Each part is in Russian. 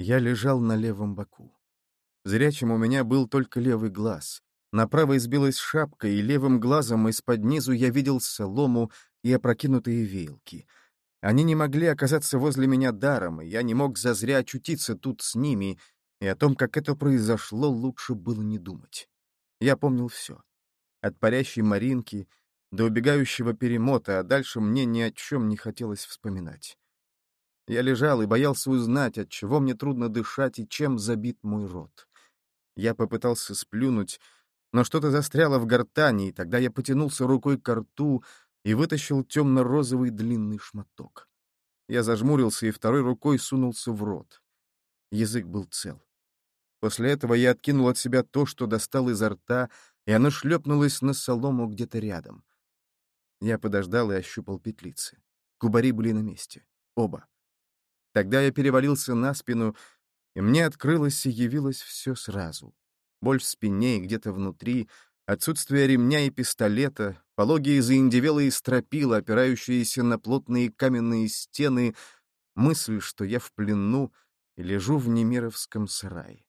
Я лежал на левом боку. Зрячим у меня был только левый глаз. Направо избилась шапка, и левым глазом из-под низу я видел солому и опрокинутые веялки. Они не могли оказаться возле меня даром, и я не мог зазря очутиться тут с ними, и о том, как это произошло, лучше было не думать. Я помнил все. От парящей Маринки до убегающего перемота, а дальше мне ни о чем не хотелось вспоминать. Я лежал и боялся узнать, от чего мне трудно дышать и чем забит мой рот. Я попытался сплюнуть, но что-то застряло в гортани, и тогда я потянулся рукой к рту и вытащил темно-розовый длинный шматок. Я зажмурился и второй рукой сунулся в рот. Язык был цел. После этого я откинул от себя то, что достал изо рта, и оно шлепнулось на солому где-то рядом. Я подождал и ощупал петлицы. Кубари были на месте. Оба. Тогда я перевалился на спину, и мне открылось и явилось все сразу. Боль в спине и где-то внутри, отсутствие ремня и пистолета, пологие заиндевелые стропила, опирающиеся на плотные каменные стены, мысль, что я в плену и лежу в Немировском сарае.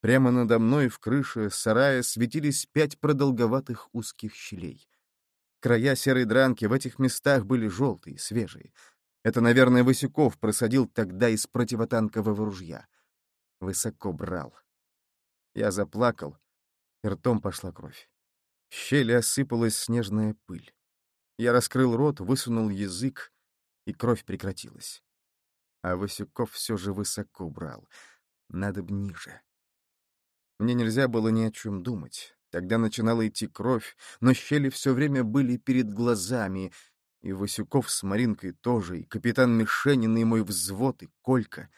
Прямо надо мной в крыше сарая светились пять продолговатых узких щелей. Края серой дранки в этих местах были желтые, свежие. Это, наверное, Васюков просадил тогда из противотанкового ружья. Высоко брал. Я заплакал, и ртом пошла кровь. В щели осыпалась снежная пыль. Я раскрыл рот, высунул язык, и кровь прекратилась. А Васюков все же высоко брал. Надо б ниже. Мне нельзя было ни о чем думать. Тогда начинала идти кровь, но щели все время были перед глазами, и Васюков с Маринкой тоже, и капитан Мишенин, и мой взвод, и Колька,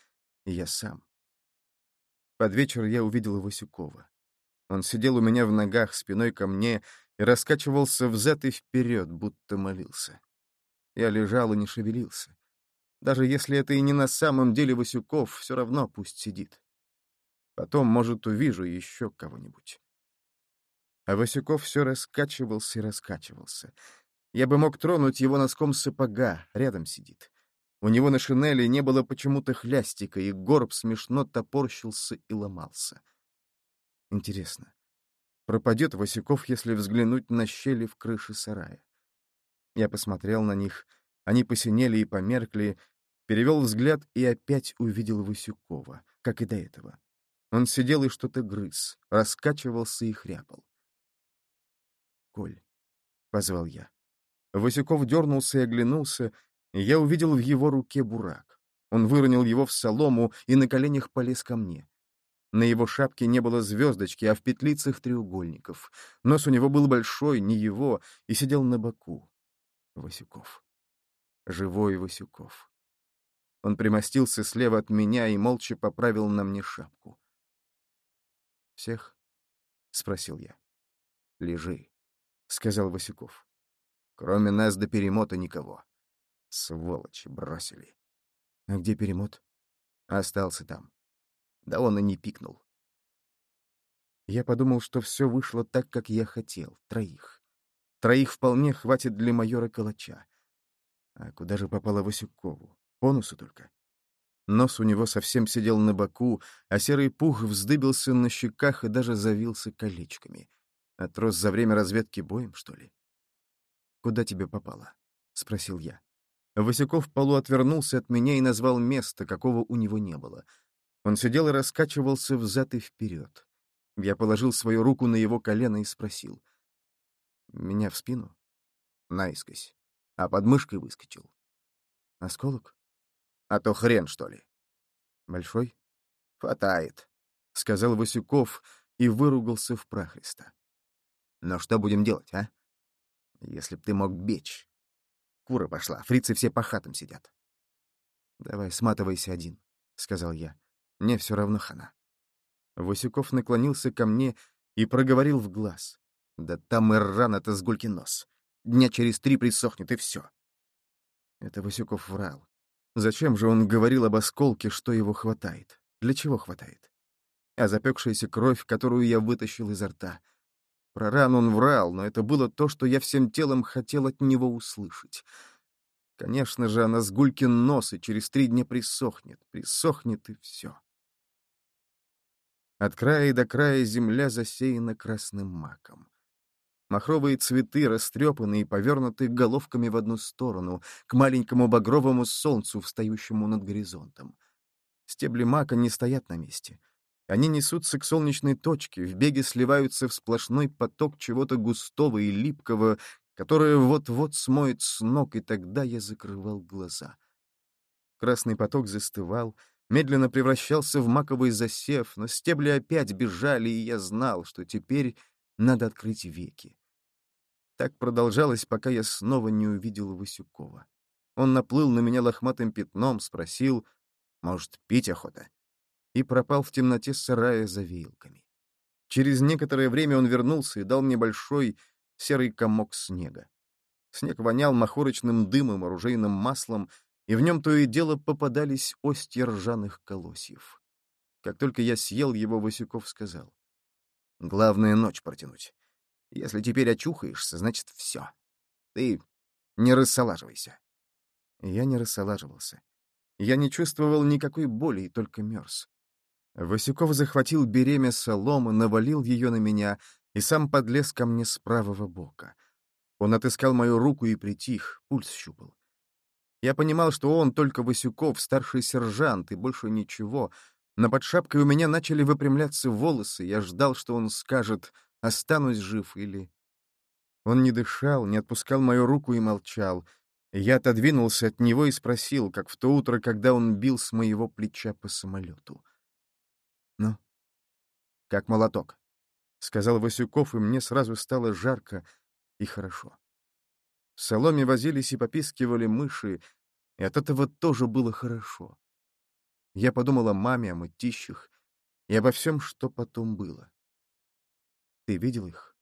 и я сам. Под вечер я увидел Васюкова. Он сидел у меня в ногах, спиной ко мне, и раскачивался взад и вперед, будто молился. Я лежал и не шевелился. Даже если это и не на самом деле Васюков, все равно пусть сидит. Потом, может, увижу еще кого-нибудь. А Васюков все раскачивался и раскачивался. Я бы мог тронуть его носком сапога, рядом сидит. У него на шинели не было почему-то хлястика, и горб смешно топорщился и ломался. Интересно, пропадет Васюков, если взглянуть на щели в крыше сарая? Я посмотрел на них, они посинели и померкли, перевел взгляд и опять увидел Васюкова, как и до этого. Он сидел и что-то грыз, раскачивался и хряпал. «Коль», — позвал я. Васюков дернулся и оглянулся, и я увидел в его руке бурак. Он выронил его в солому и на коленях полез ко мне. На его шапке не было звездочки, а в петлицах треугольников. Нос у него был большой, не его, и сидел на боку. Васюков. Живой Васюков. Он примостился слева от меня и молча поправил на мне шапку. «Всех?» — спросил я. «Лежи», — сказал Васюков. Кроме нас до перемота никого. Сволочи бросили. А где перемот? Остался там. Да он и не пикнул. Я подумал, что все вышло так, как я хотел. Троих. Троих вполне хватит для майора Калача. А куда же попала Васюкову? По носу только. Нос у него совсем сидел на боку, а серый пух вздыбился на щеках и даже завился колечками. Отрос за время разведки боем, что ли? «Куда тебе попало?» — спросил я. Васюков полу отвернулся от меня и назвал место, какого у него не было. Он сидел и раскачивался взад и вперед. Я положил свою руку на его колено и спросил. «Меня в спину?» «Наискось. А под мышкой выскочил». «Осколок?» «А то хрен, что ли». «Большой?» «Хватает», — сказал Васюков и выругался в прахриста. «Но что будем делать, а?» Если б ты мог бечь. Кура пошла, фрицы все по хатам сидят. «Давай, сматывайся один», — сказал я. «Мне все равно хана». Васюков наклонился ко мне и проговорил в глаз. «Да там и рано-то с гулькин нос. Дня через три присохнет, и все». Это Васюков врал. Зачем же он говорил об осколке, что его хватает? Для чего хватает? А запекшаяся кровь, которую я вытащил изо рта — про рану он врал, но это было то, что я всем телом хотел от него услышать. Конечно же, она с гулькин нос и через три дня присохнет. Присохнет и все. От края до края земля засеяна красным маком. Махровые цветы растрепаны и повернуты головками в одну сторону, к маленькому багровому солнцу, встающему над горизонтом. Стебли мака не стоят на месте. Они несутся к солнечной точке, в беге сливаются в сплошной поток чего-то густого и липкого, которое вот-вот смоет с ног, и тогда я закрывал глаза. Красный поток застывал, медленно превращался в маковый засев, но стебли опять бежали, и я знал, что теперь надо открыть веки. Так продолжалось, пока я снова не увидел Васюкова. Он наплыл на меня лохматым пятном, спросил, может, пить охота? И пропал в темноте сарая за вилками. Через некоторое время он вернулся и дал мне большой серый комок снега. Снег вонял махорочным дымом, оружейным маслом, и в нем то и дело попадались остья ржаных колосьев. Как только я съел его, Васюков сказал. «Главное — ночь протянуть. Если теперь очухаешься, значит, все. Ты не рассолаживайся. Я не рассолаживался. Я не чувствовал никакой боли и только мерз. Васюков захватил беремя соломы, навалил ее на меня и сам подлез ко мне с правого бока. Он отыскал мою руку и притих, пульс щупал. Я понимал, что он только Васюков, старший сержант, и больше ничего, но под шапкой у меня начали выпрямляться волосы, я ждал, что он скажет останусь жив или... Он не дышал, не отпускал мою руку и молчал. Я отодвинулся от него и спросил, как в то утро, когда он бил с моего плеча по самолету. «Ну, как молоток», — сказал Васюков, и мне сразу стало жарко и хорошо. В соломе возились и попискивали мыши, и от этого тоже было хорошо. Я подумал о маме, о мытищах и обо всем, что потом было. Ты видел их?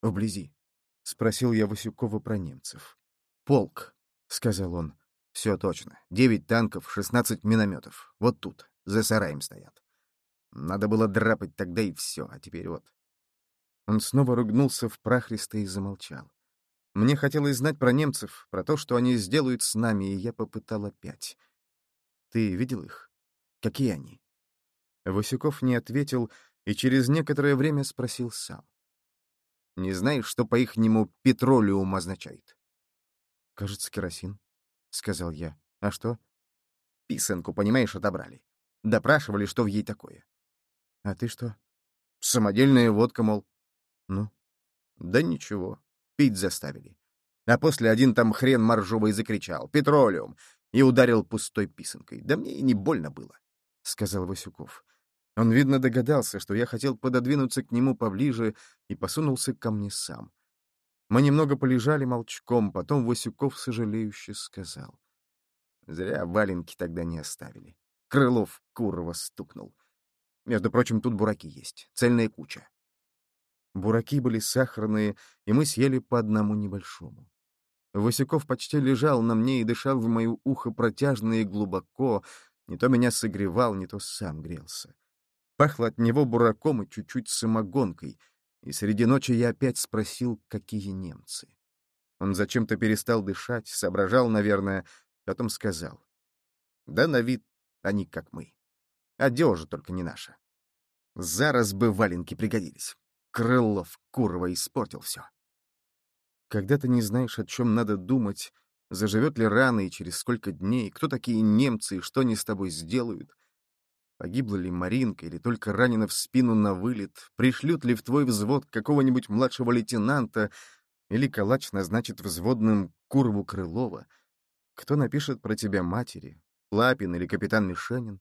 Вблизи. Спросил я Васюкова про немцев. Полк, сказал он. Все точно. Девять танков, шестнадцать минометов. Вот тут, за сараем стоят. Надо было драпать тогда и все, а теперь вот. Он снова ругнулся в прахристо и замолчал. Мне хотелось знать про немцев, про то, что они сделают с нами, и я попытал опять. Ты видел их? Какие они? Васюков не ответил, и через некоторое время спросил сам. «Не знаешь, что по-ихнему петролиум означает?» «Кажется, керосин», — сказал я. «А что?» «Писанку, понимаешь, отобрали. Допрашивали, что в ей такое». «А ты что?» «Самодельная водка, мол». «Ну?» «Да ничего. Пить заставили». А после один там хрен моржовый закричал «Петролиум!» и ударил пустой писанкой. Да мне и не больно было, — сказал Васюков. Он, видно, догадался, что я хотел пододвинуться к нему поближе и посунулся ко мне сам. Мы немного полежали молчком, потом Васюков сожалеюще сказал. Зря валенки тогда не оставили. Крылов Курова стукнул. Между прочим, тут бураки есть, цельная куча. Бураки были сахарные, и мы съели по одному небольшому. Васюков почти лежал на мне и дышал в мое ухо протяжно и глубоко, не то меня согревал, не то сам грелся. Пахло от него бураком и чуть-чуть самогонкой, и среди ночи я опять спросил, какие немцы. Он зачем-то перестал дышать, соображал, наверное, потом сказал. Да на вид они как мы. Одежа только не наша. Зараз бы валенки пригодились. Крылов, Курова, испортил все. Когда ты не знаешь, о чем надо думать, заживет ли рана и через сколько дней, кто такие немцы и что они с тобой сделают, Погибла ли Маринка или только ранена в спину на вылет? Пришлют ли в твой взвод какого-нибудь младшего лейтенанта? Или калач назначит взводным Курву Крылова? Кто напишет про тебя матери? Лапин или капитан Мишенин?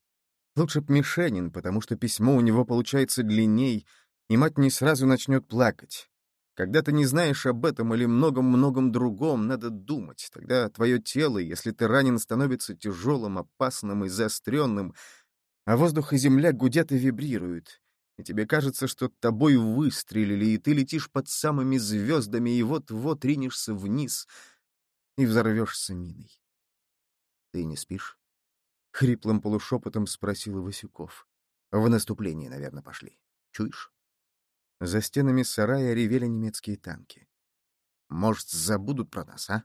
Лучше б Мишенин, потому что письмо у него получается длинней, и мать не сразу начнет плакать. Когда ты не знаешь об этом или многом-многом другом, надо думать. Тогда твое тело, если ты ранен, становится тяжелым, опасным и заостренным — а воздух и земля гудят и вибрируют, и тебе кажется, что тобой выстрелили, и ты летишь под самыми звездами, и вот-вот ринешься вниз и взорвешься миной. «Ты не спишь?» — хриплым полушепотом спросил Васюков. «В наступление, наверное, пошли. Чуешь?» За стенами сарая ревели немецкие танки. «Может, забудут про нас, а?»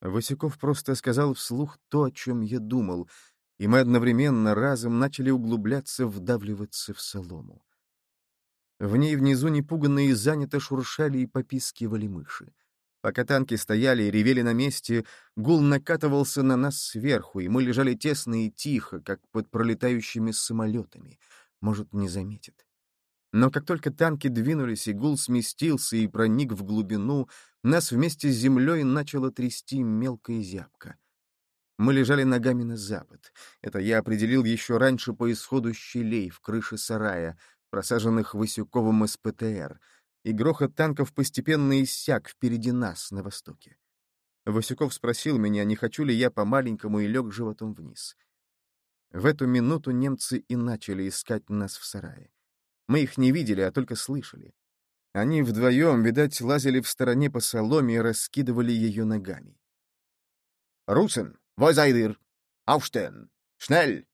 Васюков просто сказал вслух то, о чем я думал, и мы одновременно разом начали углубляться, вдавливаться в солому. В ней внизу непуганные занято шуршали и попискивали мыши. Пока танки стояли и ревели на месте, гул накатывался на нас сверху, и мы лежали тесно и тихо, как под пролетающими самолетами. Может, не заметит. Но как только танки двинулись, и гул сместился и проник в глубину, нас вместе с землей начало трясти мелко и зябко. Мы лежали ногами на запад. Это я определил еще раньше по исходу щелей в крыше сарая, просаженных Васюковым из ПТР, и грохот танков постепенно иссяк впереди нас, на востоке. Васюков спросил меня, не хочу ли я по-маленькому, и лег животом вниз. В эту минуту немцы и начали искать нас в сарае. Мы их не видели, а только слышали. Они вдвоем, видать, лазили в стороне по соломе и раскидывали ее ногами. «Русен, войзайдыр! Aufstehen! Schnell!»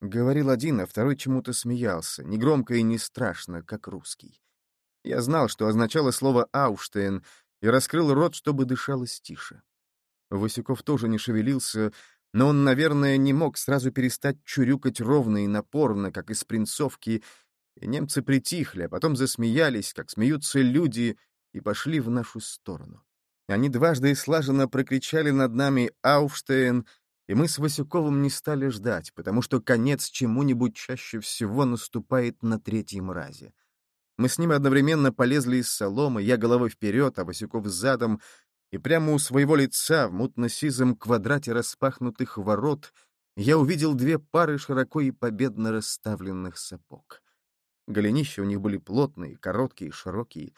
Говорил один, а второй чему-то смеялся, негромко и не страшно, как русский. Я знал, что означало слово «Ауштейн», и раскрыл рот, чтобы дышалось тише. Васюков тоже не шевелился, но он, наверное, не мог сразу перестать чурюкать ровно и напорно, как из принцовки, и немцы притихли, а потом засмеялись, как смеются люди, и пошли в нашу сторону. Они дважды и слаженно прокричали над нами «Ауфштейн», и мы с Васюковым не стали ждать, потому что конец чему-нибудь чаще всего наступает на третьем разе. Мы с ним одновременно полезли из соломы, я головой вперед, а Васюков задом, и прямо у своего лица в мутно-сизом квадрате распахнутых ворот я увидел две пары широко и победно расставленных сапог. Голенища у них были плотные, короткие, широкие.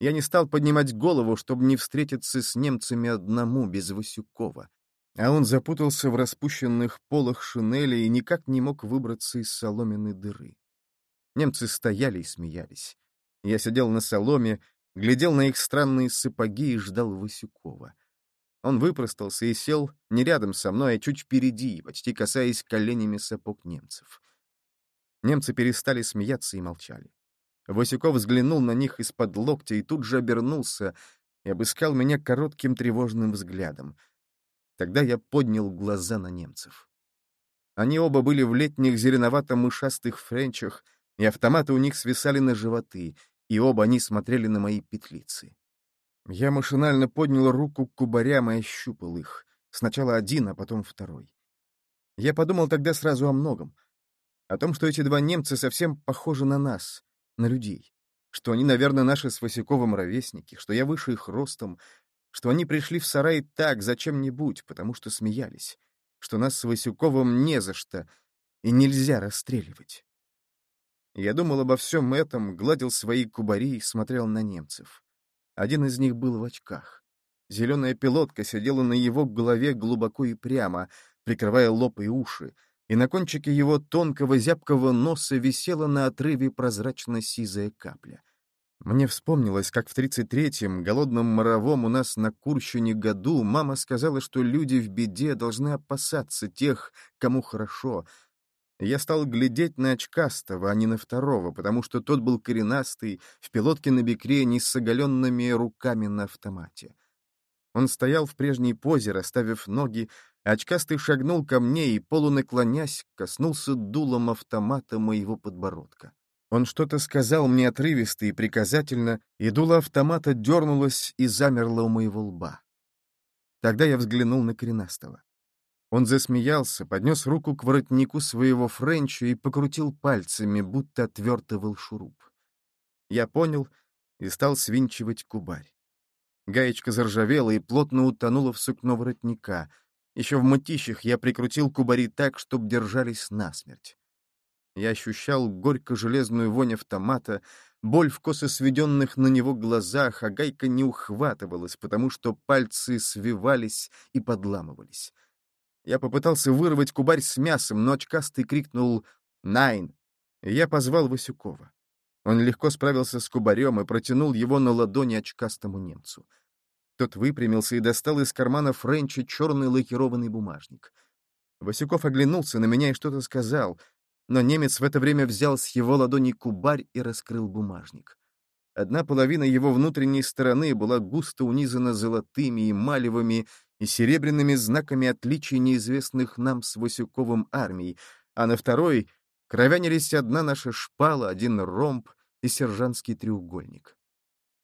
Я не стал поднимать голову, чтобы не встретиться с немцами одному, без Васюкова. А он запутался в распущенных полах шинели и никак не мог выбраться из соломенной дыры. Немцы стояли и смеялись. Я сидел на соломе, глядел на их странные сапоги и ждал Васюкова. Он выпростался и сел не рядом со мной, а чуть впереди, почти касаясь коленями сапог немцев. Немцы перестали смеяться и молчали. Васюков взглянул на них из-под локтя и тут же обернулся и обыскал меня коротким тревожным взглядом. Тогда я поднял глаза на немцев. Они оба были в летних зеленовато-мышастых френчах, и автоматы у них свисали на животы, и оба они смотрели на мои петлицы. Я машинально поднял руку к кубарям и ощупал их. Сначала один, а потом второй. Я подумал тогда сразу о многом о том, что эти два немца совсем похожи на нас, на людей, что они, наверное, наши с Васюковым ровесники, что я выше их ростом, что они пришли в сарай так, зачем-нибудь, потому что смеялись, что нас с Васюковым не за что и нельзя расстреливать. Я думал обо всем этом, гладил свои кубари и смотрел на немцев. Один из них был в очках. Зеленая пилотка сидела на его голове глубоко и прямо, прикрывая лоб и уши, и на кончике его тонкого зябкого носа висела на отрыве прозрачно-сизая капля. Мне вспомнилось, как в 33-м, голодном моровом у нас на Курщине году, мама сказала, что люди в беде должны опасаться тех, кому хорошо. Я стал глядеть на очкастого, а не на второго, потому что тот был коренастый, в пилотке на бекре, не с оголенными руками на автомате. Он стоял в прежней позе, расставив ноги, Очкастый шагнул ко мне и, полунаклонясь, коснулся дулом автомата моего подбородка. Он что-то сказал мне отрывисто и приказательно, и дуло автомата дернулось и замерло у моего лба. Тогда я взглянул на коренастого. Он засмеялся, поднес руку к воротнику своего френча и покрутил пальцами, будто отвертывал шуруп. Я понял и стал свинчивать кубарь. Гаечка заржавела и плотно утонула в сукно воротника — еще в мытищах я прикрутил кубари так, чтоб держались насмерть. Я ощущал горько-железную вонь автомата, боль в косо сведенных на него глазах, а гайка не ухватывалась, потому что пальцы свивались и подламывались. Я попытался вырвать кубарь с мясом, но очкастый крикнул «Найн!» и я позвал Васюкова. Он легко справился с кубарем и протянул его на ладони очкастому немцу. Тот выпрямился и достал из кармана Френча черный лакированный бумажник. Васюков оглянулся на меня и что-то сказал, но немец в это время взял с его ладони кубарь и раскрыл бумажник. Одна половина его внутренней стороны была густо унизана золотыми, эмалевыми и серебряными знаками отличия неизвестных нам с Васюковым армий, а на второй кровянились одна наша шпала, один ромб и сержантский треугольник.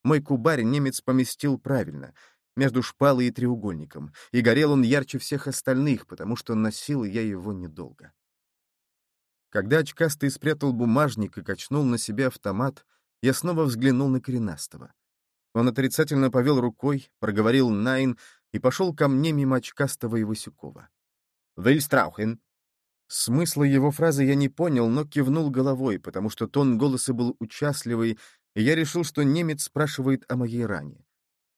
Мой кубарь немец поместил правильно, между шпалой и треугольником, и горел он ярче всех остальных, потому что носил я его недолго. Когда очкастый спрятал бумажник и качнул на себя автомат, я снова взглянул на коренастого. Он отрицательно повел рукой, проговорил «Найн» и пошел ко мне мимо очкастого и Васюкова. «Вильстрахен!» Смысла его фразы я не понял, но кивнул головой, потому что тон голоса был участливый, и я решил, что немец спрашивает о моей ране.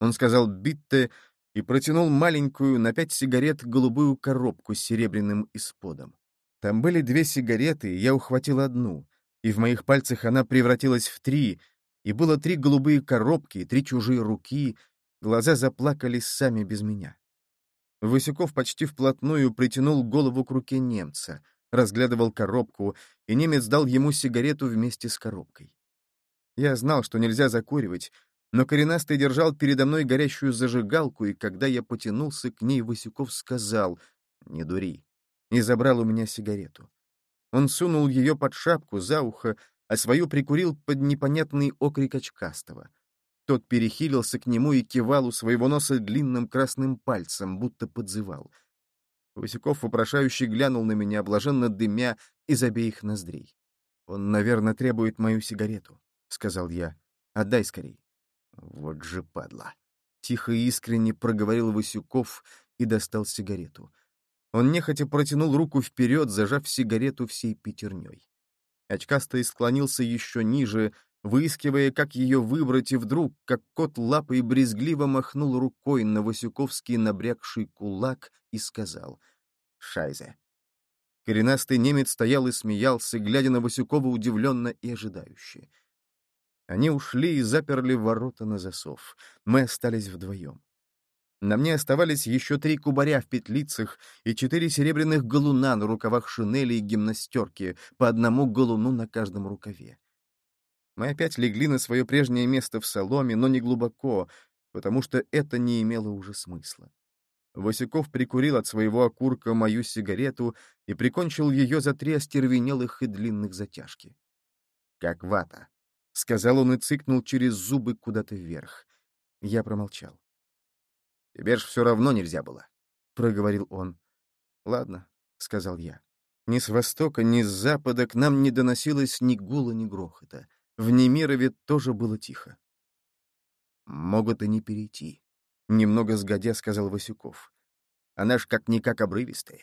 Он сказал «битте» и протянул маленькую на пять сигарет голубую коробку с серебряным исподом. Там были две сигареты, и я ухватил одну, и в моих пальцах она превратилась в три, и было три голубые коробки, три чужие руки, глаза заплакались сами без меня. Васюков почти вплотную притянул голову к руке немца, разглядывал коробку, и немец дал ему сигарету вместе с коробкой. Я знал, что нельзя закуривать, но коренастый держал передо мной горящую зажигалку, и когда я потянулся к ней, Васюков сказал «Не дури», и забрал у меня сигарету. Он сунул ее под шапку, за ухо, а свою прикурил под непонятный окрик очкастого. Тот перехилился к нему и кивал у своего носа длинным красным пальцем, будто подзывал. Васюков вопрошающе глянул на меня, блаженно дымя из обеих ноздрей. «Он, наверное, требует мою сигарету», — сказал я. «Отдай скорей». «Вот же падла!» — тихо и искренне проговорил Васюков и достал сигарету. Он нехотя протянул руку вперед, зажав сигарету всей пятерней. Очкастый склонился еще ниже, выискивая, как ее выбрать, и вдруг, как кот лапой брезгливо махнул рукой на Васюковский набрякший кулак и сказал «Шайзе». Коренастый немец стоял и смеялся, глядя на Васюкова удивленно и ожидающе. Они ушли и заперли ворота на засов. Мы остались вдвоем. На мне оставались еще три кубаря в петлицах и четыре серебряных галуна на рукавах шинели и гимнастерки, по одному галуну на каждом рукаве. Мы опять легли на свое прежнее место в соломе, но не глубоко, потому что это не имело уже смысла. Васюков прикурил от своего окурка мою сигарету и прикончил ее за три остервенелых и длинных затяжки. «Как вата», — сказал он и цыкнул через зубы куда-то вверх. Я промолчал. «Тебе ж все равно нельзя было», — проговорил он. «Ладно», — сказал я. Ни с востока, ни с запада к нам не доносилось ни гула, ни грохота. В Немирове тоже было тихо. «Могут и не перейти», — немного сгодя сказал Васюков. «Она ж как-никак обрывистая,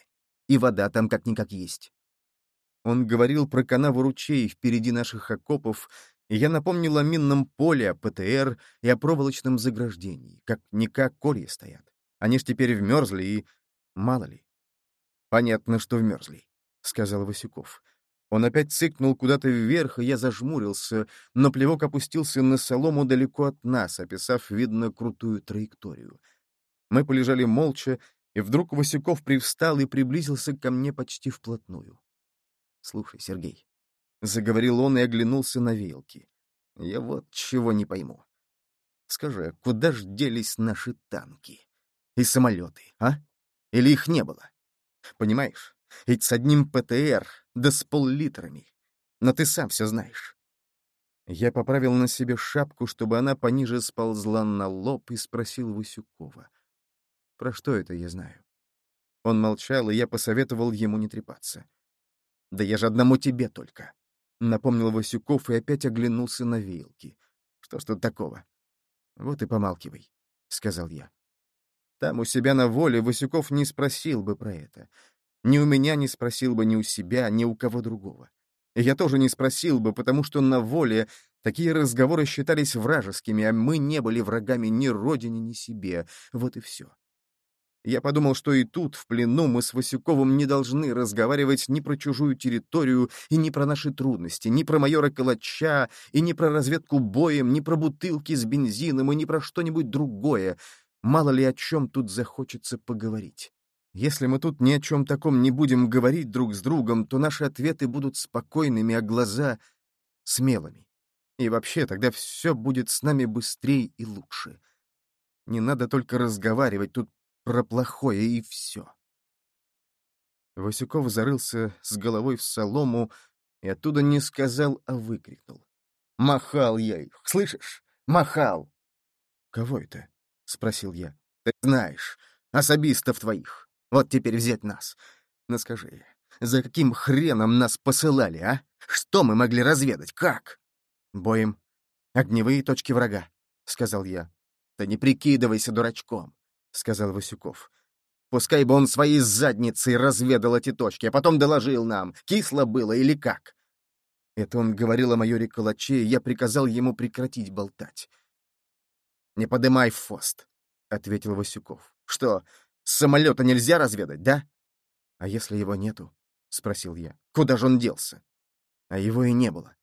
и вода там как-никак есть». Он говорил про канаву ручей впереди наших окопов, и я напомнил о минном поле, о ПТР и о проволочном заграждении. Как-никак колья стоят. Они ж теперь вмерзли и... Мало ли. «Понятно, что вмерзли», — сказал Васюков. Он опять цыкнул куда-то вверх, и я зажмурился, но плевок опустился на солому далеко от нас, описав, видно, крутую траекторию. Мы полежали молча, и вдруг Васюков привстал и приблизился ко мне почти вплотную. «Слушай, Сергей», — заговорил он и оглянулся на веялки, — «я вот чего не пойму. Скажи, куда ж делись наши танки? И самолеты, а? Или их не было? Понимаешь, ведь с одним ПТР, да с пол-литрами. Но ты сам все знаешь. Я поправил на себе шапку, чтобы она пониже сползла на лоб и спросил Васюкова. Про что это я знаю? Он молчал, и я посоветовал ему не трепаться. «Да я же одному тебе только», — напомнил Васюков и опять оглянулся на вилки. «Что ж тут такого?» «Вот и помалкивай», — сказал я. Там у себя на воле Васюков не спросил бы про это. Ни у меня не спросил бы ни у себя, ни у кого другого. И я тоже не спросил бы, потому что на воле такие разговоры считались вражескими, а мы не были врагами ни родине, ни себе. Вот и все. Я подумал, что и тут, в плену, мы с Васюковым не должны разговаривать ни про чужую территорию и ни про наши трудности, ни про майора Калача, и ни про разведку боем, ни про бутылки с бензином, и ни про что-нибудь другое. Мало ли о чем тут захочется поговорить. Если мы тут ни о чем таком не будем говорить друг с другом, то наши ответы будут спокойными, а глаза — смелыми. И вообще, тогда все будет с нами быстрее и лучше. Не надо только разговаривать тут про плохое и все. Васюков зарылся с головой в солому и оттуда не сказал, а выкрикнул. «Махал я их, слышишь? Махал!» «Кого это?» — спросил я. «Ты знаешь, особистов твоих. Вот теперь взять нас. Но ну скажи, за каким хреном нас посылали, а? Что мы могли разведать? Как?» «Боем. Огневые точки врага», — сказал я. «Да не прикидывайся дурачком», — сказал Васюков. Пускай бы он своей задницей разведал эти точки, а потом доложил нам, кисло было или как. Это он говорил о майоре Калаче, и я приказал ему прекратить болтать. «Не подымай фост», — ответил Васюков. «Что, самолета нельзя разведать, да?» «А если его нету?» — спросил я. «Куда же он делся?» А его и не было.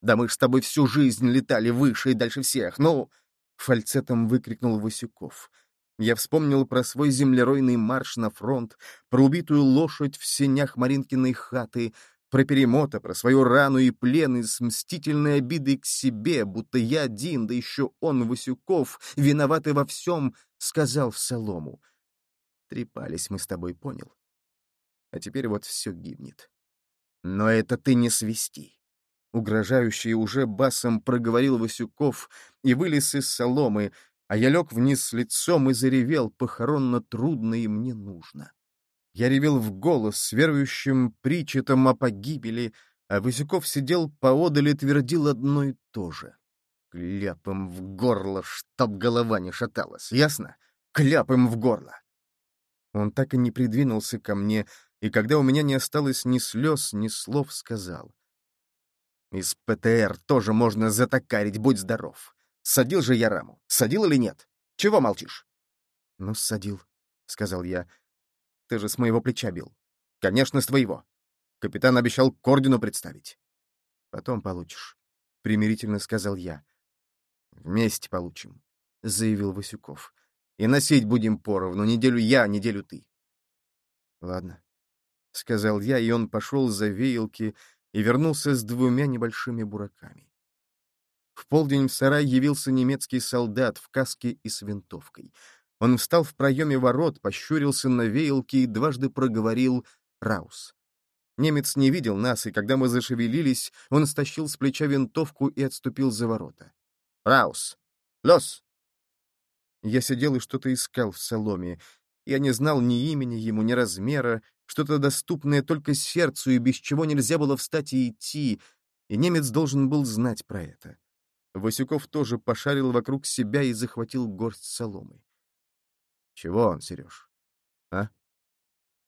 «Да мы ж с тобой всю жизнь летали выше и дальше всех, ну...» Фальцетом выкрикнул Васюков. Я вспомнил про свой землеройный марш на фронт, про убитую лошадь в сенях Маринкиной хаты, про перемота, про свою рану и плен и с мстительной обидой к себе, будто я один, да еще он, Васюков, виноватый во всем, сказал в солому. Трепались мы с тобой, понял? А теперь вот все гибнет. Но это ты не свисти. Угрожающий уже басом проговорил Васюков и вылез из соломы, а я лег вниз лицом и заревел похоронно трудно и мне нужно. Я ревел в голос с верующим причетом о погибели, а Васюков сидел поодаль и твердил одно и то же. Кляпом в горло, чтоб голова не шаталась, ясно? Кляпом в горло. Он так и не придвинулся ко мне, и когда у меня не осталось ни слез, ни слов, сказал. «Из ПТР тоже можно затокарить, будь здоров. Садил же я раму. Садил или нет? Чего молчишь? — Ну, садил, — сказал я. — Ты же с моего плеча бил. — Конечно, с твоего. Капитан обещал к ордену представить. — Потом получишь, — примирительно сказал я. — Вместе получим, — заявил Васюков. — И носить будем поровну, неделю я, неделю ты. — Ладно, — сказал я, и он пошел за веялки и вернулся с двумя небольшими бураками. В полдень в сарай явился немецкий солдат в каске и с винтовкой. Он встал в проеме ворот, пощурился на веялке и дважды проговорил «Раус». Немец не видел нас, и когда мы зашевелились, он стащил с плеча винтовку и отступил за ворота. «Раус! Лос!» Я сидел и что-то искал в соломе. Я не знал ни имени ему, ни размера, что-то доступное только сердцу, и без чего нельзя было встать и идти, и немец должен был знать про это. Васюков тоже пошарил вокруг себя и захватил горсть соломы. «Чего он, Сереж? А?»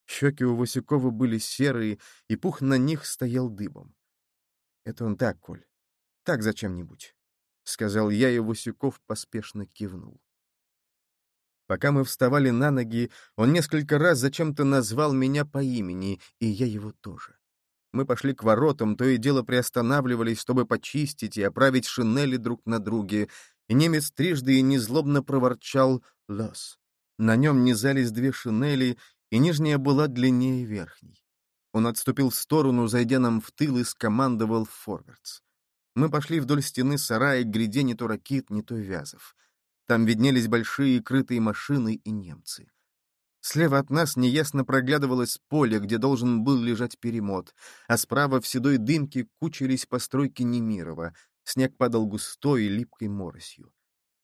Щеки у Васюкова были серые, и пух на них стоял дыбом. «Это он так, Коль. Так зачем-нибудь», — сказал я, и Васюков поспешно кивнул. Пока мы вставали на ноги, он несколько раз зачем-то назвал меня по имени, и я его тоже. Мы пошли к воротам, то и дело приостанавливались, чтобы почистить и оправить шинели друг на друге, и немец трижды и незлобно проворчал «лос». На нем низались две шинели, и нижняя была длиннее верхней. Он отступил в сторону, зайдя нам в тыл и скомандовал «форвардс». Мы пошли вдоль стены сарая, гряде не то ракит, не то вязов. Там виднелись большие крытые машины и немцы. Слева от нас неясно проглядывалось поле, где должен был лежать перемот, а справа в седой дымке кучились постройки Немирова. Снег падал густой и липкой моросью.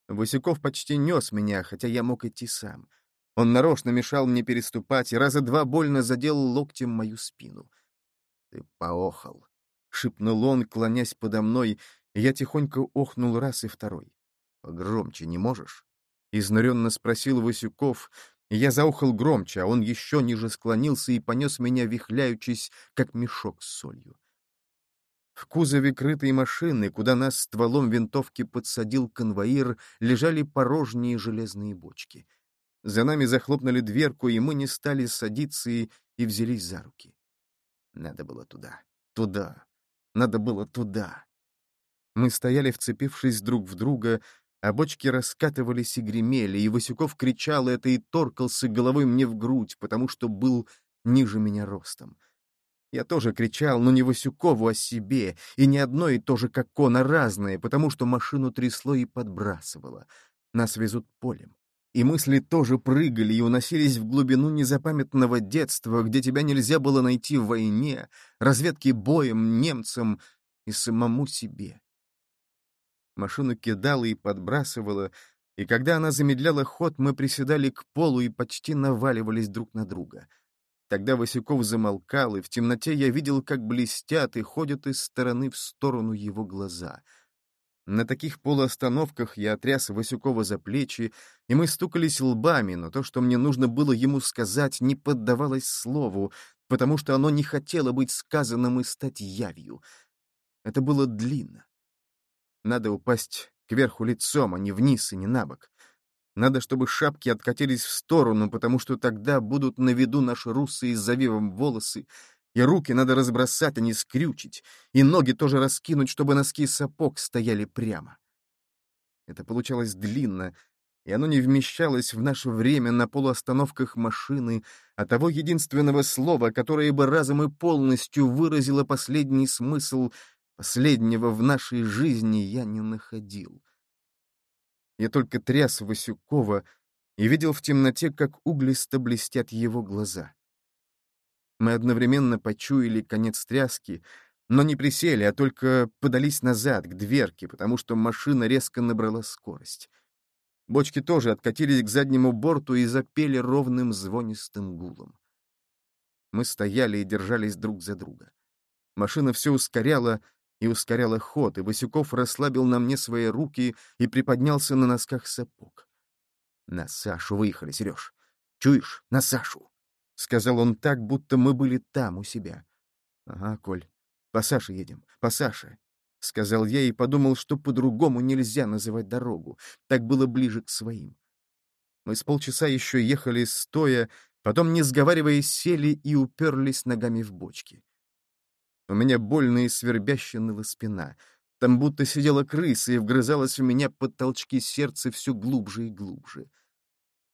Васюков почти нес меня, хотя я мог идти сам. Он нарочно мешал мне переступать и раза два больно задел локтем мою спину. — Ты поохал, — шепнул он, клонясь подо мной, и я тихонько охнул раз и второй. — Погромче не можешь? — изнуренно спросил Васюков, я заухал громче, а он еще ниже склонился и понес меня, вихляючись, как мешок с солью. В кузове крытой машины, куда нас стволом винтовки подсадил конвоир, лежали порожние железные бочки. За нами захлопнули дверку, и мы не стали садиться и, и взялись за руки. Надо было туда, туда, надо было туда. Мы стояли, вцепившись друг в друга, а бочки раскатывались и гремели, и Васюков кричал это и торкался головой мне в грудь, потому что был ниже меня ростом. Я тоже кричал, но не Васюкову, а себе, и не одно и то же, как он, а разное, потому что машину трясло и подбрасывало. Нас везут полем. И мысли тоже прыгали и уносились в глубину незапамятного детства, где тебя нельзя было найти в войне, разведке боем, немцам и самому себе. Машину кидала и подбрасывала, и когда она замедляла ход, мы приседали к полу и почти наваливались друг на друга. Тогда Васюков замолкал, и в темноте я видел, как блестят и ходят из стороны в сторону его глаза. На таких полуостановках я отряс Васюкова за плечи, и мы стукались лбами, но то, что мне нужно было ему сказать, не поддавалось слову, потому что оно не хотело быть сказанным и стать явью. Это было длинно. Надо упасть кверху лицом, а не вниз и не на бок. Надо, чтобы шапки откатились в сторону, потому что тогда будут на виду наши русые с завивом волосы, и руки надо разбросать, а не скрючить, и ноги тоже раскинуть, чтобы носки сапог стояли прямо. Это получалось длинно, и оно не вмещалось в наше время на полуостановках машины, а того единственного слова, которое бы разом и полностью выразило последний смысл последнего в нашей жизни, я не находил. Я только тряс Васюкова и видел в темноте, как углисто блестят его глаза. Мы одновременно почуяли конец тряски, но не присели, а только подались назад, к дверке, потому что машина резко набрала скорость. Бочки тоже откатились к заднему борту и запели ровным звонистым гулом. Мы стояли и держались друг за друга. Машина все ускоряла, и ускоряла ход, и Васюков расслабил на мне свои руки и приподнялся на носках сапог. «На Сашу выехали, Сереж. Чуешь? На Сашу!» — сказал он так, будто мы были там, у себя. «Ага, Коль, по Саше едем, по Саше», — сказал я и подумал, что по-другому нельзя называть дорогу. Так было ближе к своим. Мы с полчаса еще ехали стоя, потом, не сговариваясь, сели и уперлись ногами в бочки. У меня больно и свербяще ныла спина. Там будто сидела крыса и вгрызалась в меня под толчки сердца все глубже и глубже.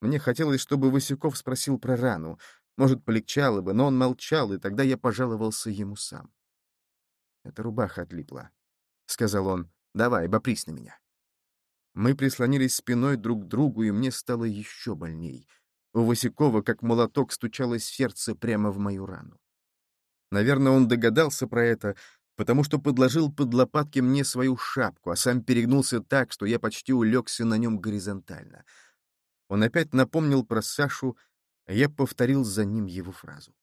Мне хотелось, чтобы Васюков спросил про рану. Может, полегчало бы, но он молчал, и тогда я пожаловался ему сам. «Эта рубаха отлипла», — сказал он. «Давай, обопрись на меня». Мы прислонились спиной друг к другу, и мне стало еще больней. У Васюкова, как молоток, стучалось сердце прямо в мою рану. Наверное, он догадался про это, потому что подложил под лопатки мне свою шапку, а сам перегнулся так, что я почти улегся на нем горизонтально. Он опять напомнил про Сашу, а я повторил за ним его фразу.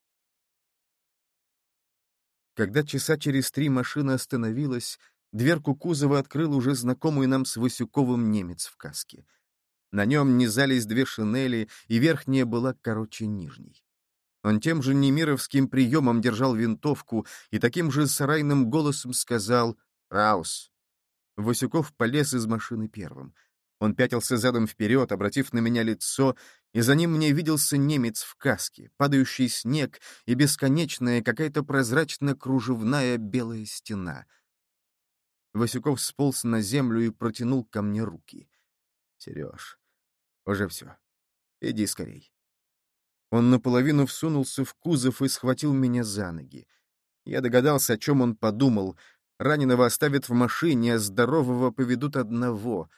Когда часа через три машина остановилась, дверку кузова открыл уже знакомый нам с Васюковым немец в каске. На нем низались две шинели, и верхняя была короче нижней. Он тем же немировским приемом держал винтовку и таким же сарайным голосом сказал «Раус». Васюков полез из машины первым. Он пятился задом вперед, обратив на меня лицо, и за ним мне виделся немец в каске, падающий снег и бесконечная какая-то прозрачно-кружевная белая стена. Васюков сполз на землю и протянул ко мне руки. «Сереж, уже все. Иди скорей». Он наполовину всунулся в кузов и схватил меня за ноги. Я догадался, о чем он подумал. Раненого оставят в машине, а здорового поведут одного.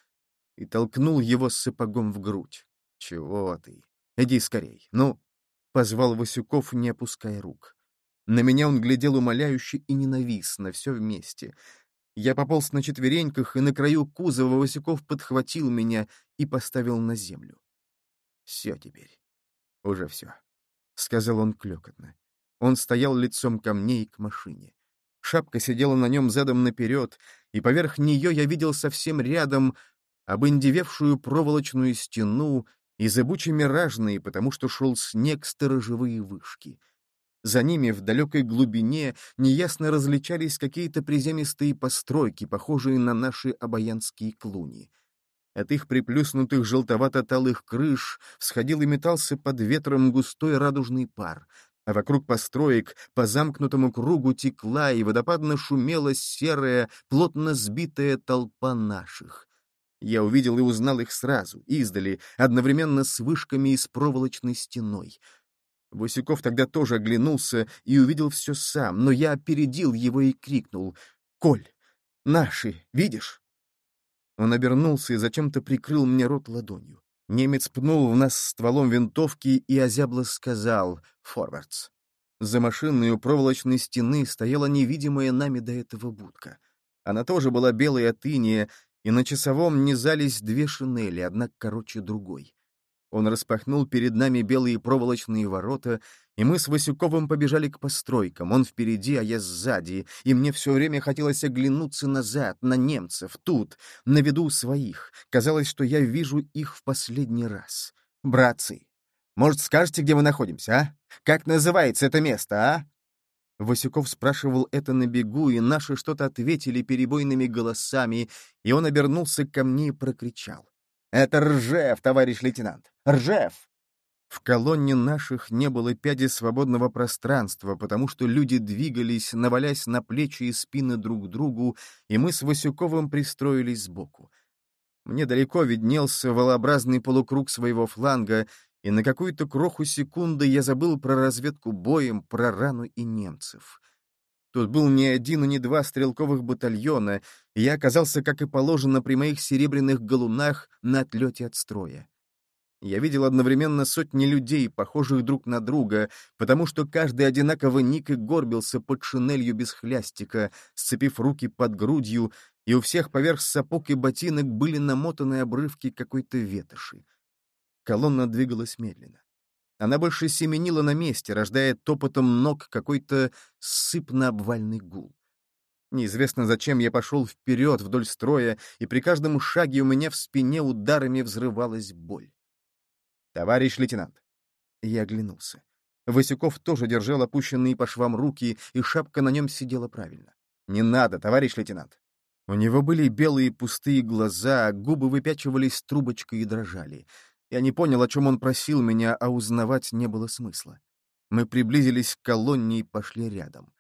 И толкнул его сапогом в грудь. «Чего ты? Иди скорей. Ну!» — позвал Васюков, не опуская рук. На меня он глядел умоляюще и ненавистно, все вместе. Я пополз на четвереньках, и на краю кузова Васюков подхватил меня и поставил на землю. Все теперь. «Уже все», — сказал он клёкотно. Он стоял лицом ко мне и к машине. Шапка сидела на нем задом наперед, и поверх нее я видел совсем рядом обындевевшую проволочную стену и зыбучие ражные, потому что шел снег сторожевые вышки. За ними в далекой глубине неясно различались какие-то приземистые постройки, похожие на наши обаянские клуни — от их приплюснутых желтовато-талых крыш всходил и метался под ветром густой радужный пар, а вокруг построек по замкнутому кругу текла и водопадно шумела серая, плотно сбитая толпа наших. Я увидел и узнал их сразу, издали, одновременно с вышками и с проволочной стеной. Васюков тогда тоже оглянулся и увидел все сам, но я опередил его и крикнул «Коль, наши, видишь?» Он обернулся и зачем-то прикрыл мне рот ладонью. Немец пнул в нас стволом винтовки и озябло сказал «Форвардс». За машинной у проволочной стены стояла невидимая нами до этого будка. Она тоже была белой от иния, и на часовом низались две шинели, одна короче другой. Он распахнул перед нами белые проволочные ворота, и мы с Васюковым побежали к постройкам. Он впереди, а я сзади, и мне все время хотелось оглянуться назад, на немцев, тут, на виду своих. Казалось, что я вижу их в последний раз. «Братцы, может, скажете, где мы находимся, а? Как называется это место, а?» Васюков спрашивал это на бегу, и наши что-то ответили перебойными голосами, и он обернулся ко мне и прокричал. «Это Ржев, товарищ лейтенант! Ржев!» В колонне наших не было пяди свободного пространства, потому что люди двигались, навалясь на плечи и спины друг другу, и мы с Васюковым пристроились сбоку. Мне далеко виднелся волообразный полукруг своего фланга, и на какую-то кроху секунды я забыл про разведку боем, про рану и немцев. Тут был не один и не два стрелковых батальона, и я оказался, как и положено, при моих серебряных галунах на отлете от строя. Я видел одновременно сотни людей, похожих друг на друга, потому что каждый одинаково ник и горбился под шинелью без хлястика, сцепив руки под грудью, и у всех поверх сапог и ботинок были намотаны обрывки какой-то ветоши. Колонна двигалась медленно. Она больше семенила на месте, рождая топотом ног какой-то сыпно-обвальный гул. Неизвестно, зачем я пошел вперед вдоль строя, и при каждом шаге у меня в спине ударами взрывалась боль. «Товарищ лейтенант!» Я оглянулся. Васюков тоже держал опущенные по швам руки, и шапка на нем сидела правильно. «Не надо, товарищ лейтенант!» У него были белые пустые глаза, губы выпячивались трубочкой и дрожали. Я не понял, о чем он просил меня, а узнавать не было смысла. Мы приблизились к колонне и пошли рядом.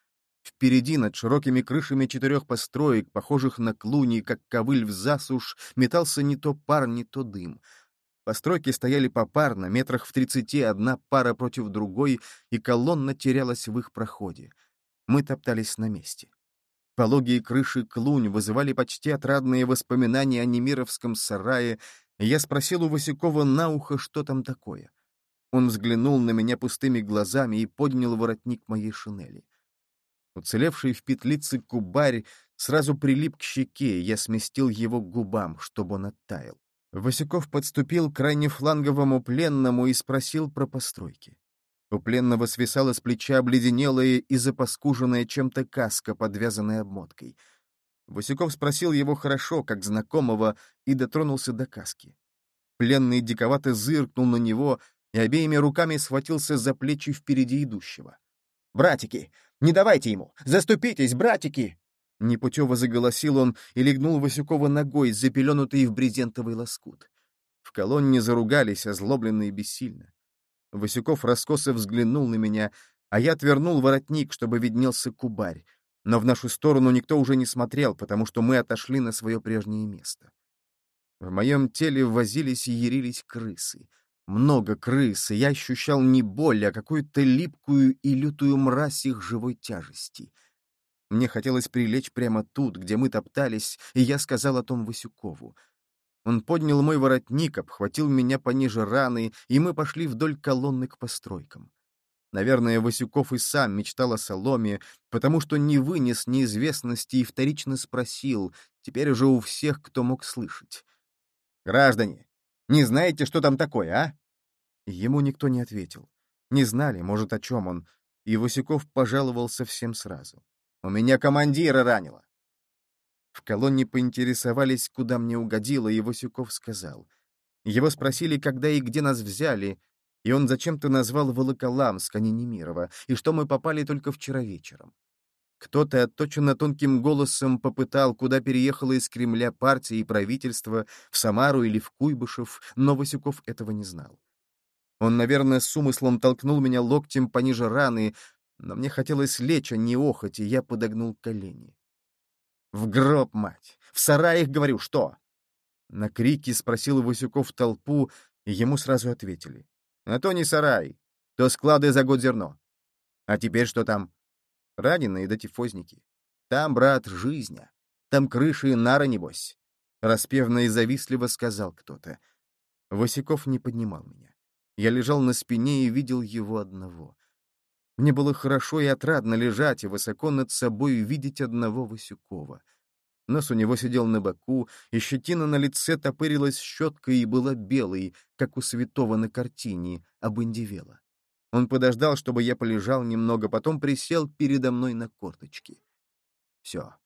Впереди, над широкими крышами четырех построек, похожих на клуни, как ковыль в засуш, метался не то пар, не то дым. Постройки стояли попарно, метрах в тридцати, одна пара против другой, и колонна терялась в их проходе. Мы топтались на месте. Пологие крыши клунь вызывали почти отрадные воспоминания о Немировском сарае, я спросил у Васюкова на ухо, что там такое. Он взглянул на меня пустыми глазами и поднял воротник моей шинели. Уцелевший в петлице кубарь сразу прилип к щеке, я сместил его к губам, чтобы он оттаял. Васюков подступил к крайне фланговому пленному и спросил про постройки. У пленного свисала с плеча обледенелая и запаскуженная чем-то каска, подвязанная обмоткой — Васюков спросил его хорошо, как знакомого, и дотронулся до каски. Пленный диковато зыркнул на него и обеими руками схватился за плечи впереди идущего. «Братики, не давайте ему! Заступитесь, братики!» Непутево заголосил он и легнул Васюкова ногой, запеленутый в брезентовый лоскут. В колонне заругались, озлобленно и бессильно. Васюков раскосо взглянул на меня, а я отвернул воротник, чтобы виднелся кубарь, но в нашу сторону никто уже не смотрел, потому что мы отошли на свое прежнее место. В моем теле возились и ярились крысы. Много крыс, и я ощущал не боль, а какую-то липкую и лютую мразь их живой тяжести. Мне хотелось прилечь прямо тут, где мы топтались, и я сказал о том Васюкову. Он поднял мой воротник, обхватил меня пониже раны, и мы пошли вдоль колонны к постройкам. Наверное, Васюков и сам мечтал о соломе, потому что не вынес неизвестности и вторично спросил, теперь уже у всех, кто мог слышать. «Граждане, не знаете, что там такое, а?» Ему никто не ответил. Не знали, может, о чем он, и Васюков пожаловался всем сразу. «У меня командира ранило!» В колонне поинтересовались, куда мне угодило, и Васюков сказал. Его спросили, когда и где нас взяли, и он зачем-то назвал Волоколамск, а не Немирова, и что мы попали только вчера вечером. Кто-то отточенно тонким голосом попытал, куда переехала из Кремля партия и правительство, в Самару или в Куйбышев, но Васюков этого не знал. Он, наверное, с умыслом толкнул меня локтем пониже раны, но мне хотелось лечь, а не охоть, и я подогнул колени. «В гроб, мать! В сараях, говорю, что?» На крики спросил Васюков толпу, и ему сразу ответили. А то не сарай. то склады за год зерно. А теперь что там? Раненые да тифозники. Там, брат, жизня. Там крыши и нара, небось. Распевно и завистливо сказал кто-то. Васяков не поднимал меня. Я лежал на спине и видел его одного. Мне было хорошо и отрадно лежать и высоко над собой видеть одного Васюкова. Нос у него сидел на боку, и щетина на лице топырилась щеткой и была белой, как у святого на картине, обындевела. Он подождал, чтобы я полежал немного, потом присел передо мной на корточки. Все.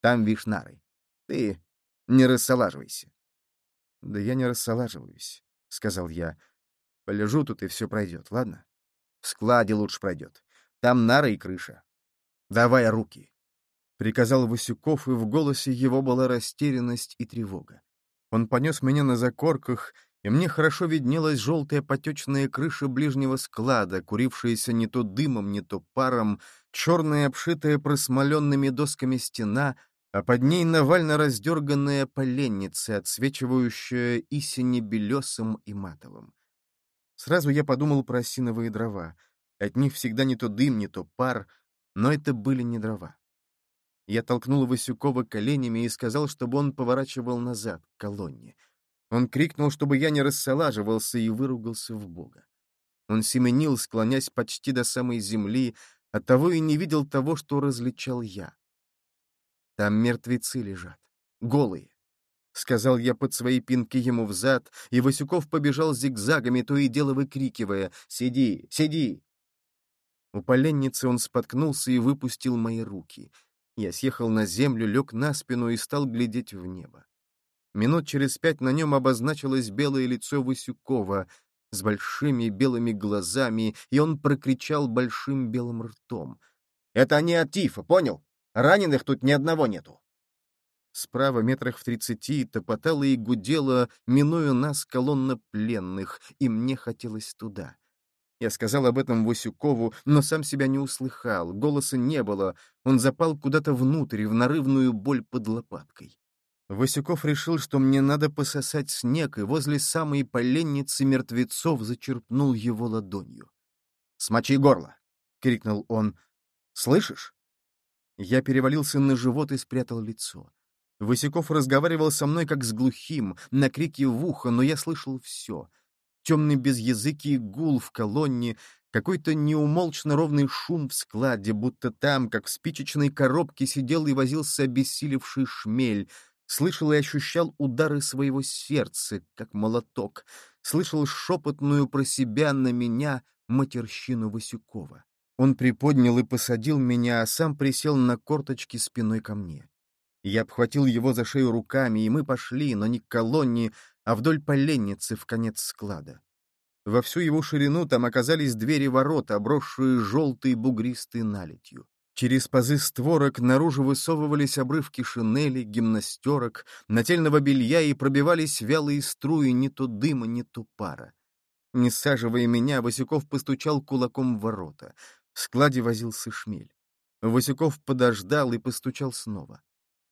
Там вишнары. Ты не рассолаживайся. Да я не рассолаживаюсь, — сказал я. Полежу тут, и все пройдет, ладно? В складе лучше пройдет. Там нара и крыша. Давай руки. Приказал Васюков, и в голосе его была растерянность и тревога. Он понес меня на закорках, и мне хорошо виднелась желтая потечная крыша ближнего склада, курившаяся не то дымом, не то паром, черная, обшитая просмоленными досками стена, а под ней навально раздерганная поленница, отсвечивающая истине белесым и матовым. Сразу я подумал про осиновые дрова. От них всегда не то дым, не то пар, но это были не дрова. Я толкнул Васюкова коленями и сказал, чтобы он поворачивал назад, к колонне — он крикнул, чтобы я не рассолаживался, и выругался в Бога. Он семенил, склонясь почти до самой земли, оттого и не видел того, что различал я. Там мертвецы лежат, голые. Сказал я под свои пинки ему взад, и Васюков побежал зигзагами, то и дело выкрикивая «Сиди! Сиди!». У поленницы он споткнулся и выпустил мои руки. Я съехал на землю, лег на спину и стал глядеть в небо. Минут через пять на нем обозначилось белое лицо Васюкова с большими белыми глазами, и он прокричал большим белым ртом. «Это они от тифа, понял? Раненых тут ни одного нету!» Справа метрах в тридцати топотала и гудела, минуя нас колонна пленных, и мне хотелось туда. Я сказал об этом Васюкову, но сам себя не услыхал, голоса не было, он запал куда-то внутрь, в нарывную боль под лопаткой. Васюков решил, что мне надо пососать снег, и возле самой поленницы мертвецов зачерпнул его ладонью. «Смочи горло!» — крикнул он. «Слышишь?» Я перевалился на живот и спрятал лицо. Васюков разговаривал со мной как с глухим, на крики в ухо, но я слышал все. Темный безязыкий гул в колонне, какой-то неумолчно ровный шум в складе, будто там, как в спичечной коробке, сидел и возился обессилевший шмель — слышал и ощущал удары своего сердца, как молоток, слышал шепотную про себя на меня матерщину Васюкова. Он приподнял и посадил меня, а сам присел на корточки спиной ко мне. Я обхватил его за шею руками, и мы пошли, но не к колонне, а вдоль поленницы в конец склада. Во всю его ширину там оказались двери ворот, обросшие желтой бугристой налитью. Через пазы створок наружу высовывались обрывки шинели, гимнастерок, нательного белья и пробивались вялые струи не то дыма, не то пара. Не саживая меня, Васюков постучал кулаком в ворота. В складе возился шмель. Васюков подождал и постучал снова.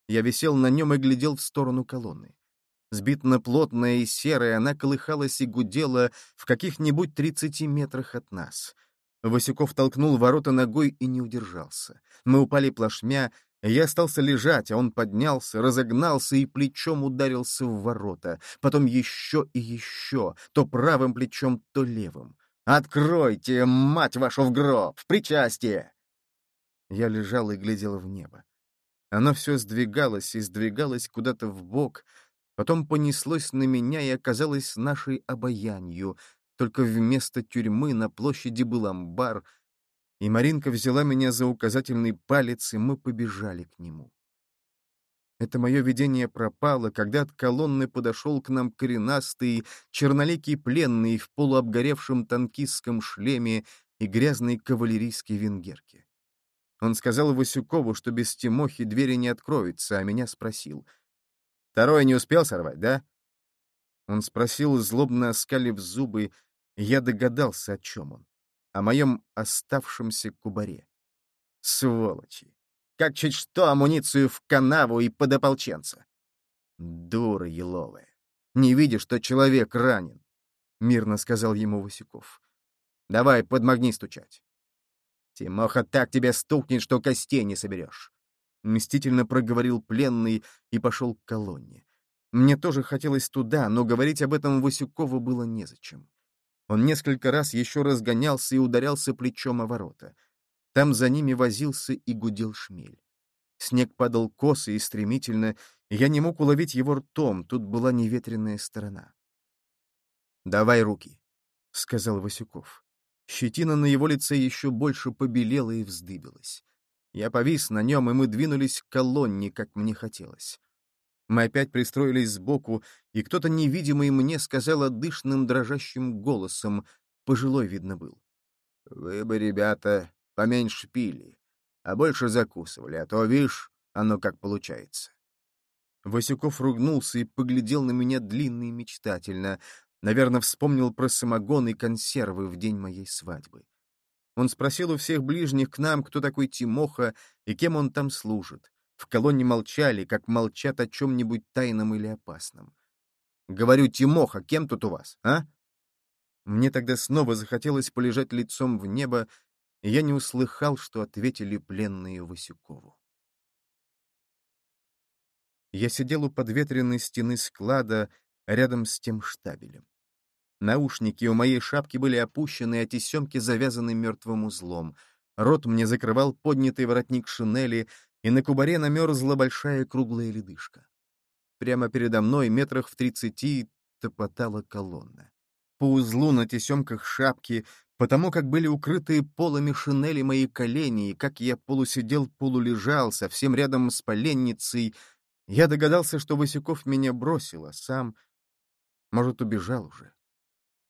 Я висел на нем и глядел в сторону колонны. Сбитно-плотная и серая, она колыхалась и гудела в каких-нибудь тридцати метрах от нас — Васюков толкнул ворота ногой и не удержался. Мы упали плашмя, я остался лежать, а он поднялся, разогнался и плечом ударился в ворота, потом еще и еще, то правым плечом, то левым. «Откройте, мать вашу, в гроб! В причастие!» Я лежал и глядел в небо. Оно все сдвигалось и сдвигалось куда-то в бок, потом понеслось на меня и оказалось нашей обаянью, только вместо тюрьмы на площади был амбар, и Маринка взяла меня за указательный палец, и мы побежали к нему. Это мое видение пропало, когда от колонны подошел к нам коренастый, черноликий пленный в полуобгоревшем танкистском шлеме и грязной кавалерийской венгерке. Он сказал Васюкову, что без Тимохи двери не откроются, а меня спросил. «Второй не успел сорвать, да?» Он спросил, злобно оскалив зубы, я догадался, о чем он. О моем оставшемся кубаре. Сволочи! Как чуть что амуницию в канаву и под ополченца. Дура еловая. Не видишь, что человек ранен, — мирно сказал ему Васюков. Давай, подмогни стучать. Тимоха так тебя стукнет, что костей не соберешь. Мстительно проговорил пленный и пошел к колонне. Мне тоже хотелось туда, но говорить об этом Васюкову было незачем. Он несколько раз еще разгонялся и ударялся плечом о ворота. Там за ними возился и гудел шмель. Снег падал косо и стремительно, я не мог уловить его ртом, тут была неветренная сторона. «Давай руки», — сказал Васюков. Щетина на его лице еще больше побелела и вздыбилась. Я повис на нем, и мы двинулись к колонне, как мне хотелось. Мы опять пристроились сбоку, и кто-то невидимый мне сказал отдышным дрожащим голосом, пожилой видно был. «Вы бы, ребята, поменьше пили, а больше закусывали, а то, видишь, оно как получается». Васюков ругнулся и поглядел на меня длинно и мечтательно, Наверное, вспомнил про самогон и консервы в день моей свадьбы. Он спросил у всех ближних к нам, кто такой Тимоха и кем он там служит. В колонне молчали, как молчат о чем-нибудь тайном или опасном. Говорю, Тимоха, кем тут у вас, а? Мне тогда снова захотелось полежать лицом в небо, и я не услыхал, что ответили пленные Васюкову. Я сидел у подветренной стены склада рядом с тем штабелем. Наушники у моей шапки были опущены, а тесемки завязаны мертвым узлом. Рот мне закрывал поднятый воротник шинели, и на кубаре намерзла большая круглая ледышка. Прямо передо мной, метрах в тридцати, топотала колонна. По узлу на тесемках шапки, потому как были укрытые полами шинели мои колени, и как я полусидел, полулежал, совсем рядом с поленницей, я догадался, что Васюков меня бросил, а сам, может, убежал уже.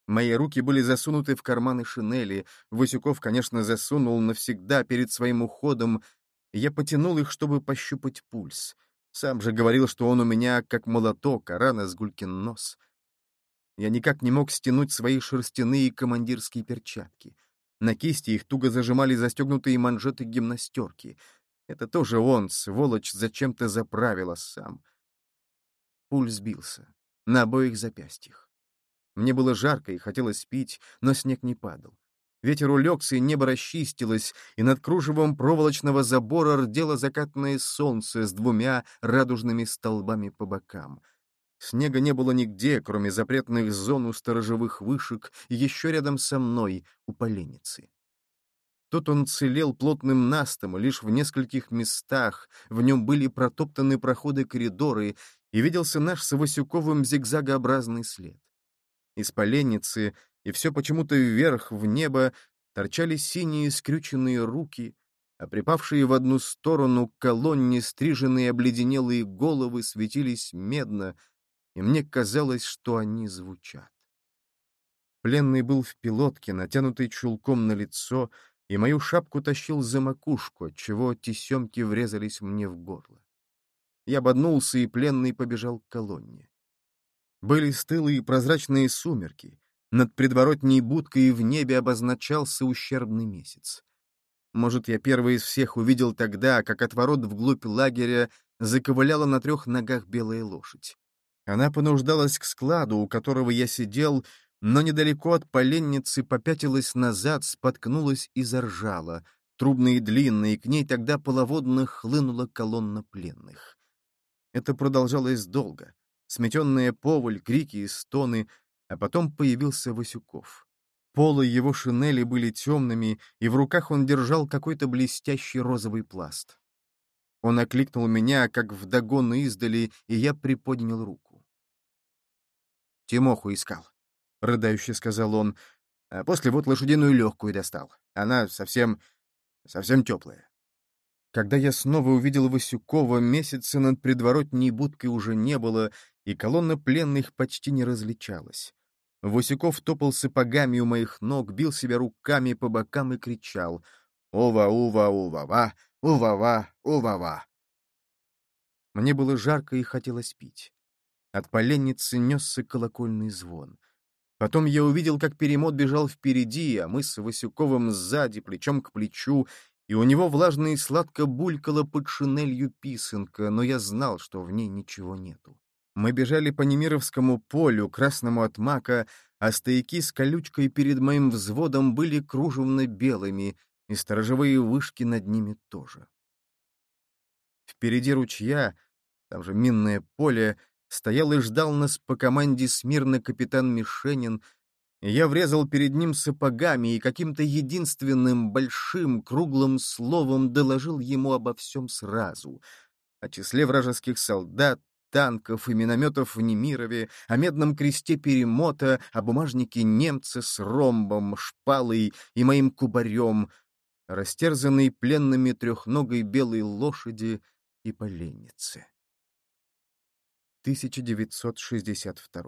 Мои руки были засунуты в карманы шинели. Васюков, конечно, засунул навсегда перед своим уходом. Я потянул их, чтобы пощупать пульс. Сам же говорил, что он у меня как молоток, а рано сгулькин нос. Я никак не мог стянуть свои шерстяные командирские перчатки. На кисти их туго зажимали застегнутые манжеты гимнастерки. Это тоже он, сволочь, зачем-то заправил, а сам. Пульс бился. На обоих запястьях. Мне было жарко и хотелось пить, но снег не падал. Ветер улегся, и небо расчистилось, и над кружевом проволочного забора рдело закатное солнце с двумя радужными столбами по бокам. Снега не было нигде, кроме запретных зон у сторожевых вышек, и еще рядом со мной, у поленницы. Тут он целел плотным настом, лишь в нескольких местах, в нем были протоптаны проходы коридоры, и виделся наш с Васюковым зигзагообразный след. Из поленницы, и все почему-то вверх, в небо, торчали синие скрюченные руки, а припавшие в одну сторону колонне стриженные обледенелые головы светились медно, и мне казалось, что они звучат. Пленный был в пилотке, натянутый чулком на лицо, и мою шапку тащил за макушку, отчего тесемки врезались мне в горло. Я ободнулся, и пленный побежал к колонне. Были стылые прозрачные сумерки. Над предворотней будкой в небе обозначался ущербный месяц. Может, я первый из всех увидел тогда, как от ворот вглубь лагеря заковыляла на трех ногах белая лошадь. Она понуждалась к складу, у которого я сидел, но недалеко от поленницы попятилась назад, споткнулась и заржала, длинная, и к ней тогда половодно хлынула колонна пленных. Это продолжалось долго сметенная поволь, крики и стоны, а потом появился Васюков. Полы его шинели были темными, и в руках он держал какой-то блестящий розовый пласт. Он окликнул меня, как вдогонну издали, и я приподнял руку. «Тимоху искал», — рыдающе сказал он, а после вот лошадиную легкую достал. Она совсем... совсем теплая. Когда я снова увидел Васюкова, месяца над предворотней будкой уже не было, и колонна пленных почти не различалась. Васюков топал сапогами у моих ног, бил себя руками по бокам и кричал «Ува-ува-ува-ва! Ува-ва! Ува-ва!» Мне было жарко и хотелось пить. От поленницы несся колокольный звон. Потом я увидел, как перемот бежал впереди, а мы с Васюковым сзади, плечом к плечу, и у него влажно и сладко булькала под шинелью писанка, но я знал, что в ней ничего нету. Мы бежали по Немировскому полю, красному от мака, а стояки с колючкой перед моим взводом были кружевно-белыми, и сторожевые вышки над ними тоже. Впереди ручья, там же минное поле, стоял и ждал нас по команде смирно капитан Мишенин, я врезал перед ним сапогами и каким-то единственным большим круглым словом доложил ему обо всем сразу — о числе вражеских солдат, танков и минометов в Немирове, о медном кресте перемота, о бумажнике немца с ромбом, шпалой и моим кубарем, растерзанной пленными трехногой белой лошади и поленницы. 1962